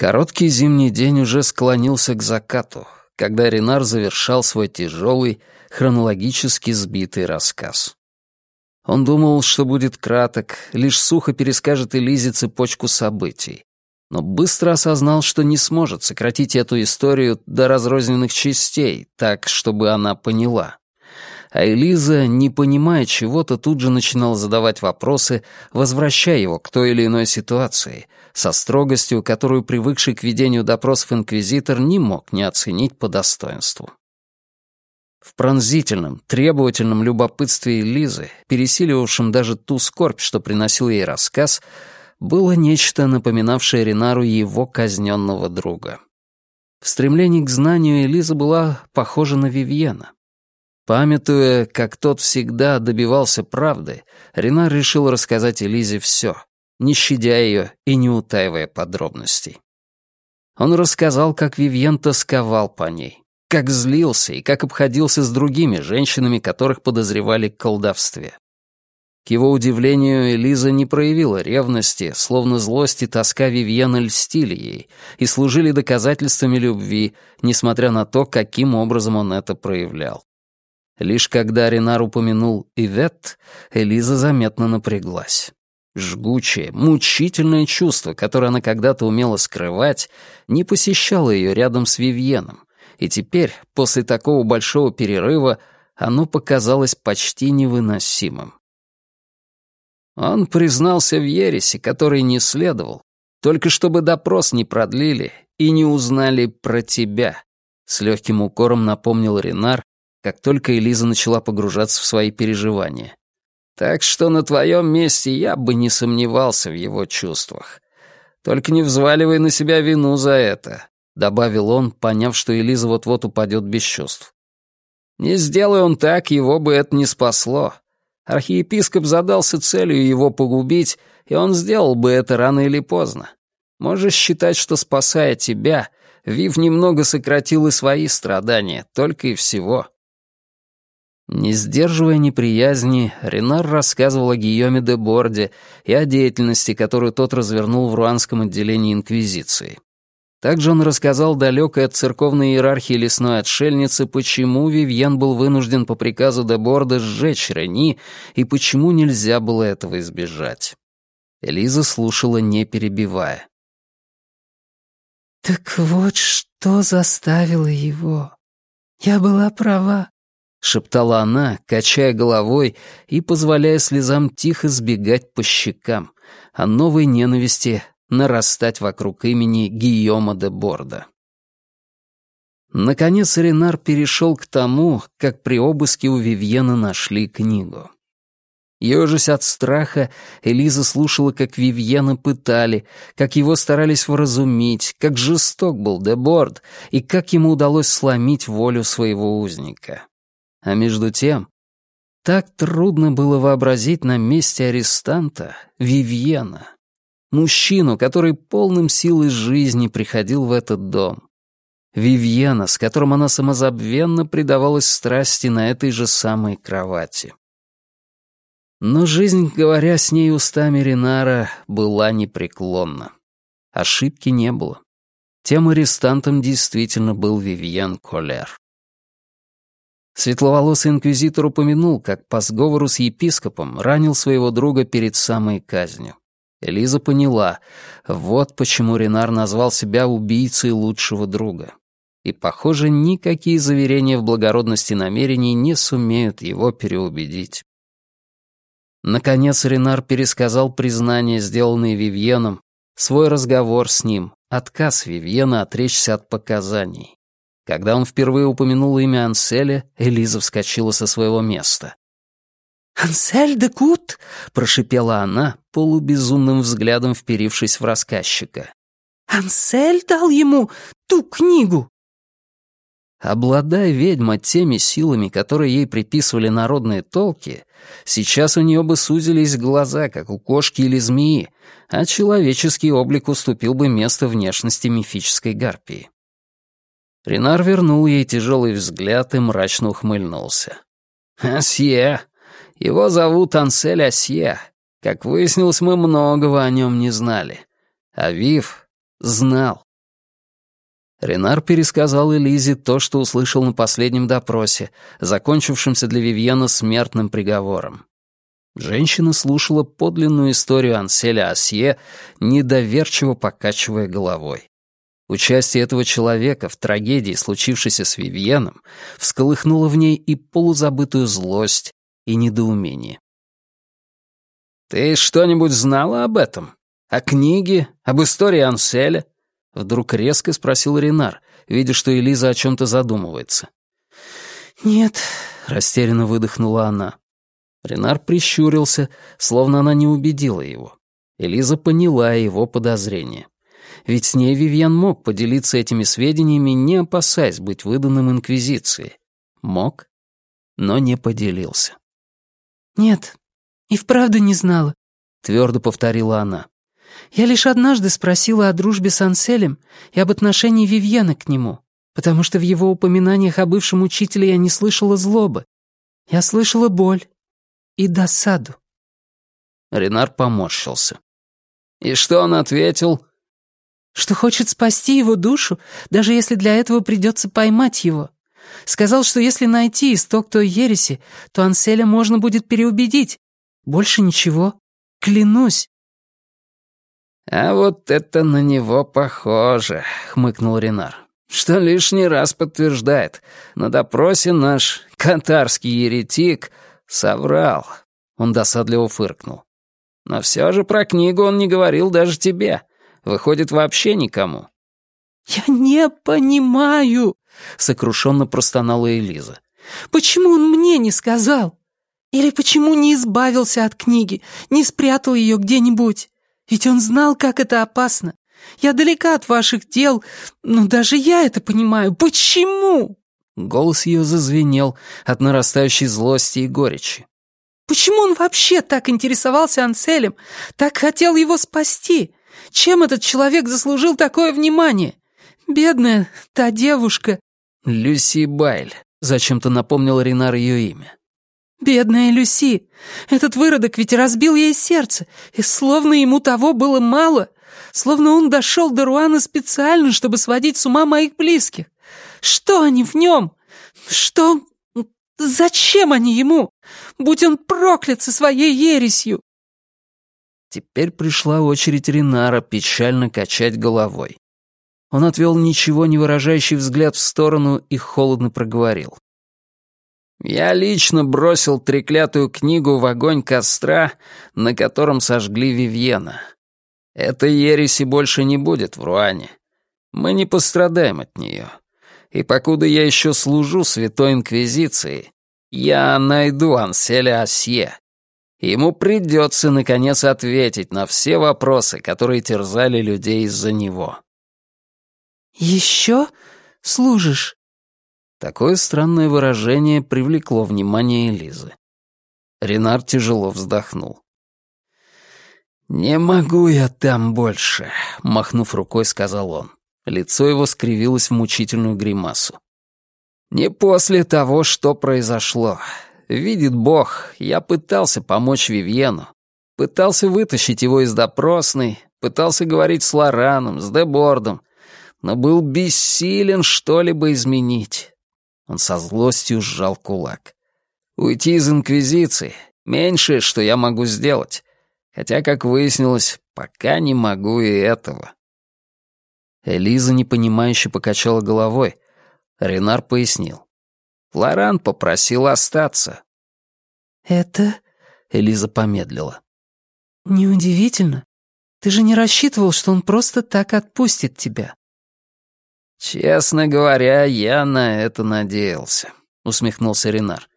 Короткий зимний день уже склонился к закату, когда Ренар завершал свой тяжелый, хронологически сбитый рассказ. Он думал, что будет краток, лишь сухо перескажет Элизе цепочку событий, но быстро осознал, что не сможет сократить эту историю до разрозненных частей, так, чтобы она поняла. А Элиза, не понимая чего-то, тут же начинала задавать вопросы, возвращая его к той или иной ситуации, со строгостью, которую привыкший к ведению допросов инквизитор не мог не оценить по достоинству. В пронзительном, требовательном любопытстве Элизы, пересиливавшем даже ту скорбь, что приносил ей рассказ, было нечто, напоминавшее Ренару его казненного друга. В стремлении к знанию Элиза была похожа на Вивьена. Памятуя, как тот всегда добивался правды, Ренар решил рассказать Элизе все, не щадя ее и не утаивая подробностей. Он рассказал, как Вивьен тосковал по ней, как злился и как обходился с другими женщинами, которых подозревали в колдовстве. К его удивлению, Элиза не проявила ревности, словно злость и тоска Вивьена льстили ей и служили доказательствами любви, несмотря на то, каким образом он это проявлял. Лишь когда Ренар упомянул Ивет, Элиза заметно напряглась. Жгучее, мучительное чувство, которое она когда-то умела скрывать, не посещало ее рядом с Вивьеном, и теперь, после такого большого перерыва, оно показалось почти невыносимым. Он признался в ересе, который не следовал, только чтобы допрос не продлили и не узнали про тебя, с легким укором напомнил Ренар, как только Элиза начала погружаться в свои переживания. Так что на твоем месте я бы не сомневался в его чувствах. Только не взваливай на себя вину за это, добавил он, поняв, что Элиза вот-вот упадет без чувств. Не сделай он так, его бы это не спасло. Архиепископ задался целью его погубить, и он сделал бы это рано или поздно. Можешь считать, что, спасая тебя, Вив немного сократил и свои страдания, только и всего. Не сдерживая неприязни, Ренар рассказывал о Гийоме де Борде и о деятельности, которую тот развернул в руанском отделении Инквизиции. Также он рассказал далекой от церковной иерархии лесной отшельницы, почему Вивьен был вынужден по приказу де Борда сжечь Рени и почему нельзя было этого избежать. Элиза слушала, не перебивая. «Так вот что заставило его. Я была права. — шептала она, качая головой и позволяя слезам тихо сбегать по щекам, а новой ненависти нарастать вокруг имени Гийома де Борда. Наконец Ренар перешел к тому, как при обыске у Вивьена нашли книгу. Ежась от страха, Элиза слушала, как Вивьена пытали, как его старались вразумить, как жесток был Деборд и как ему удалось сломить волю своего узника. А между тем, так трудно было вообразить на месте арестанта Вивьена, мужчину, который полным силы жизни приходил в этот дом. Вивьена, с которым она самозабвенно предавалась страсти на этой же самой кровати. Но жизнь, говоря с ней устами Ринара, была непреклонна. Ошибки не было. Тем арестантом действительно был Вивьен Колер. Светловолосый инквизитор упомянул, как по сговору с епископом ранил своего друга перед самой казнью. Элиза поняла, вот почему Ренар назвал себя убийцей лучшего друга. И, похоже, никакие заверения в благородности намерений не сумеют его переубедить. Наконец Ренар пересказал признание, сделанное Вивьеном, свой разговор с ним, отказ Вивьена отречься от показаний. Когда он впервые упомянул имя Анселя, Элиза вскочила со своего места. «Ансель де Кут?» — прошипела она, полубезумным взглядом вперившись в рассказчика. «Ансель дал ему ту книгу!» Обладая ведьма теми силами, которые ей приписывали народные толки, сейчас у нее бы сузились глаза, как у кошки или змеи, а человеческий облик уступил бы место внешности мифической гарпии. Ренар вернул ей тяжелый взгляд и мрачно ухмыльнулся. «Асье, Его зовут Ансель Асье. Как выяснилось, мы многого о нем не знали. А Вив знал. Ренар пересказал Элизе то, что услышал на последнем допросе, закончившемся для Вивьена смертным приговором. Женщина слушала подлинную историю Анселя Асье, недоверчиво покачивая головой. Участие этого человека в трагедии, случившейся с Вивьеном, всколыхнуло в ней и полузабытую злость, и недоумение. «Ты что-нибудь знала об этом? О книге? Об истории Анселя?» Вдруг резко спросил Ренар, видя, что Элиза о чем-то задумывается. «Нет», — растерянно выдохнула она. Ренар прищурился, словно она не убедила его. Элиза поняла его подозрение. Ведь с ней Вивьен мог поделиться этими сведениями, не опасаясь быть выданным Инквизиции. Мог, но не поделился. «Нет, и вправду не знала», — твердо повторила она. «Я лишь однажды спросила о дружбе с Анселем и об отношении Вивьена к нему, потому что в его упоминаниях о бывшем учителе я не слышала злобы. Я слышала боль и досаду». Ренар поморщился. «И что он ответил?» Что хочет спасти его душу, даже если для этого придется поймать его. Сказал, что если найти исток той ереси, то Анселя можно будет переубедить. Больше ничего. Клянусь. «А вот это на него похоже», — хмыкнул Ренар. «Что лишний раз подтверждает. На допросе наш катарский еретик соврал». Он досадливо фыркнул. «Но все же про книгу он не говорил даже тебе. Выходит, вообще никому». «Я не понимаю», — сокрушенно простонала Элиза. «Почему он мне не сказал? Или почему не избавился от книги, не спрятал ее где-нибудь? Ведь он знал, как это опасно. Я далека от ваших дел, но даже я это понимаю. Почему?» Голос ее зазвенел от нарастающей злости и горечи. «Почему он вообще так интересовался Анселем, так хотел его спасти? Чем этот человек заслужил такое внимание? Бедная та девушка...» «Люси Байль», — зачем-то напомнил Ренар ее имя. «Бедная Люси! Этот выродок ведь разбил ей сердце, и словно ему того было мало, словно он дошел до Руана специально, чтобы сводить с ума моих близких. Что они в нем? Что... Зачем они ему? Будь он проклят со своей ересью!» Теперь пришла очередь Ринара печально качать головой. Он отвел ничего не выражающий взгляд в сторону и холодно проговорил. «Я лично бросил треклятую книгу в огонь костра, на котором сожгли Вивьена. Этой ереси больше не будет в Руане. Мы не пострадаем от нее. И покуда я еще служу Святой Инквизиции, я найду Анселя Асье, Ему придется, наконец, ответить на все вопросы, которые терзали людей из-за него. «Еще служишь?» Такое странное выражение привлекло внимание Элизы. Ренар тяжело вздохнул. «Не могу я там больше», — махнув рукой, сказал он. Лицо его скривилось в мучительную гримасу. «Не после того, что произошло. Видит Бог, я пытался помочь Вивьену. Пытался вытащить его из допросной, пытался говорить с Лораном, с Дебордом, но был бессилен что-либо изменить. Он со злостью сжал кулак. Уйти из Инквизиции — меньшее, что я могу сделать. Хотя, как выяснилось, пока не могу и этого. Элиза непонимающе покачала головой. Ренар пояснил. Лоран попросил остаться». «Это...» — Элиза помедлила. «Неудивительно. Ты же не рассчитывал, что он просто так отпустит тебя». «Честно говоря, я на это надеялся», — усмехнулся Ренар.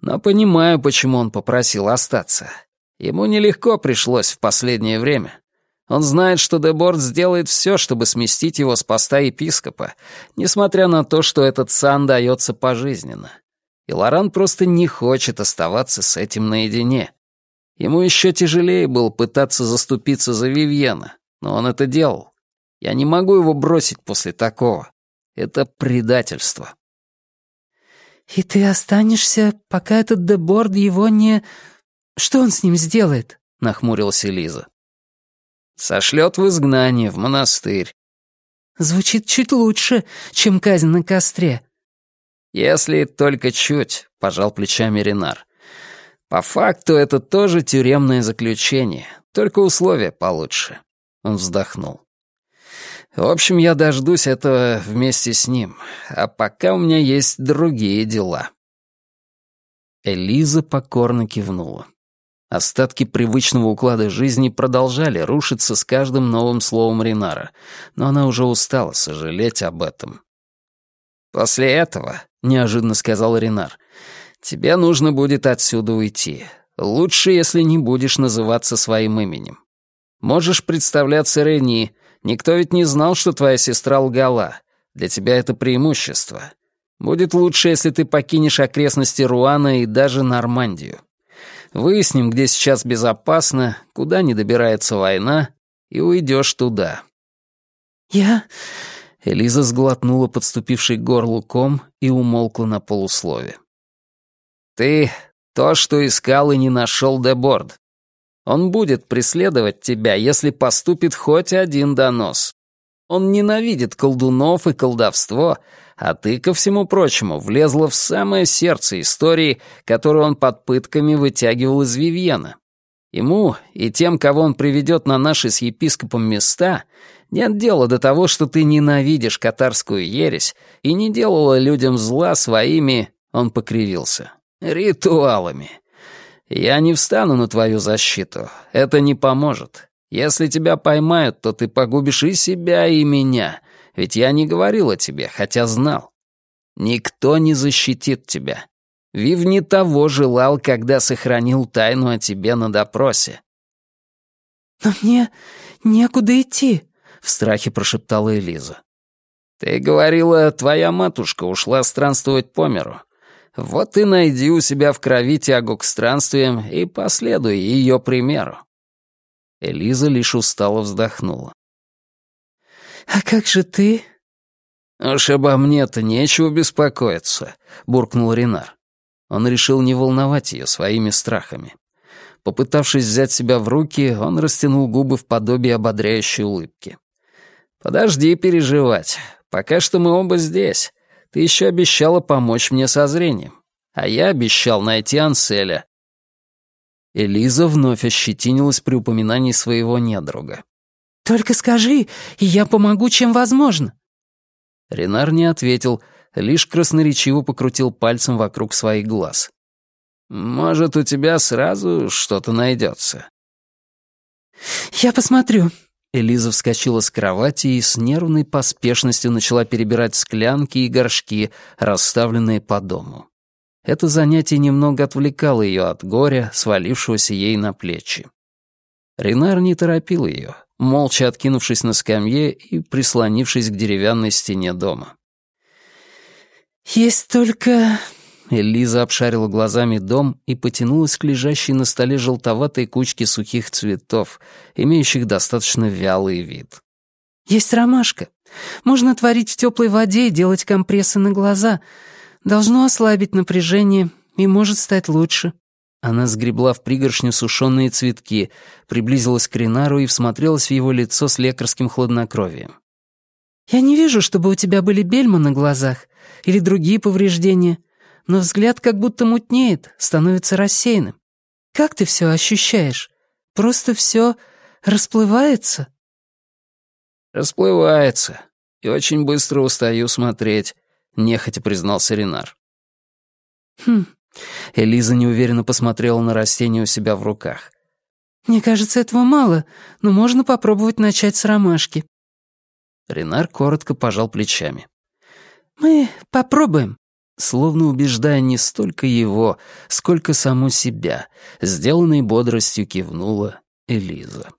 «Но понимаю, почему он попросил остаться. Ему нелегко пришлось в последнее время. Он знает, что Деборд сделает все, чтобы сместить его с поста епископа, несмотря на то, что этот сан дается пожизненно. И Лоран просто не хочет оставаться с этим наедине. Ему еще тяжелее было пытаться заступиться за Вивьена, но он это делал. Я не могу его бросить после такого. Это предательство. «И ты останешься, пока этот Деборд его не... Что он с ним сделает?» — нахмурилась Элиза. «Сошлет в изгнание, в монастырь». «Звучит чуть лучше, чем казнь на костре». «Если только чуть», — пожал плечами Ренар. «По факту это тоже тюремное заключение, только условия получше». Он вздохнул. В общем, я дождусь этого вместе с ним, а пока у меня есть другие дела». Элиза покорно кивнула. Остатки привычного уклада жизни продолжали рушиться с каждым новым словом Ринара, но она уже устала сожалеть об этом. «После этого», — неожиданно сказал Ринар, — «тебе нужно будет отсюда уйти. Лучше, если не будешь называться своим именем. Можешь представляться Рени, Никто ведь не знал, что твоя сестра лгала. Для тебя это преимущество. Будет лучше, если ты покинешь окрестности Руана и даже Нормандию. Выясним, где сейчас безопасно, куда не добирается война, и уйдешь туда». «Я...» Элиза сглотнула подступивший к горлу ком и умолкла на полуслове. «Ты то, что искал и не нашел Деборд. Он будет преследовать тебя, если поступит хоть один донос. Он ненавидит колдунов и колдовство, а ты, ко всему прочему, влезла в самое сердце истории, которую он под пытками вытягивал из Вивьена. Ему и тем, кого он приведет на наши с епископом места, нет дела до того, что ты ненавидишь катарскую ересь и не делала людям зла своими, он покривился, ритуалами. Я не встану на твою защиту. Это не поможет. Если тебя поймают, то ты погубишь и себя, и меня. Ведь я не говорил о тебе, хотя знал. Никто не защитит тебя. Вив не того желал, когда сохранил тайну о тебе на допросе. «Но мне некуда идти», — в страхе прошептала Элиза. «Ты говорила, твоя матушка ушла странствовать по миру. Вот и найди у себя в крови тягу к странствиям и последуй ее примеру». Элиза лишь устало вздохнула. «А как же ты?» «Уж обо мне-то нечего беспокоиться», — буркнул Ренар. Он решил не волновать ее своими страхами. Попытавшись взять себя в руки, он растянул губы в подобии ободряющей улыбки. «Подожди переживать. Пока что мы оба здесь. Ты еще обещала помочь мне со зрением. А я обещал найти Анселя». Элиза вновь ощетинилась при упоминании своего недруга. «Только скажи, и я помогу, чем возможно». Ренар не ответил, лишь красноречиво покрутил пальцем вокруг своих глаз. «Может, у тебя сразу что-то найдется?» «Я посмотрю», Элиза вскочила с кровати и с нервной поспешностью начала перебирать склянки и горшки, расставленные по дому. Это занятие немного отвлекало ее от горя, свалившегося ей на плечи. Ренар не торопил ее, молча откинувшись на скамье и прислонившись к деревянной стене дома. «Есть только Элиза обшарила глазами дом и потянулась к лежащей на столе желтоватой кучке сухих цветов, имеющих достаточно вялый вид. «Есть ромашка. Можно творить в теплой воде и делать компрессы на глаза. Должно ослабить напряжение и может стать лучше». Она сгребла в пригоршню сушеные цветки, приблизилась к Ренару и всмотрелась в его лицо с лекарским хладнокровием. «Я не вижу, чтобы у тебя были бельма на глазах или другие повреждения но взгляд как будто мутнеет, становится рассеянным. Как ты все ощущаешь? Просто все расплывается?» «Расплывается, и очень быстро устаю смотреть», — нехотя признался Ренар. «Хм». Элиза неуверенно посмотрела на растение у себя в руках. «Мне кажется, этого мало, но можно попробовать начать с ромашки». Ренар коротко пожал плечами. «Мы попробуем. Словно убеждая не столько его, сколько саму себя, сделанной бодростью кивнула Элиза.